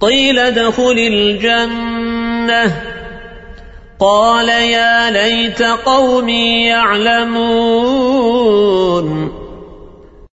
قيل ادخل الجنة. قال يا ليت قومي يعلمون.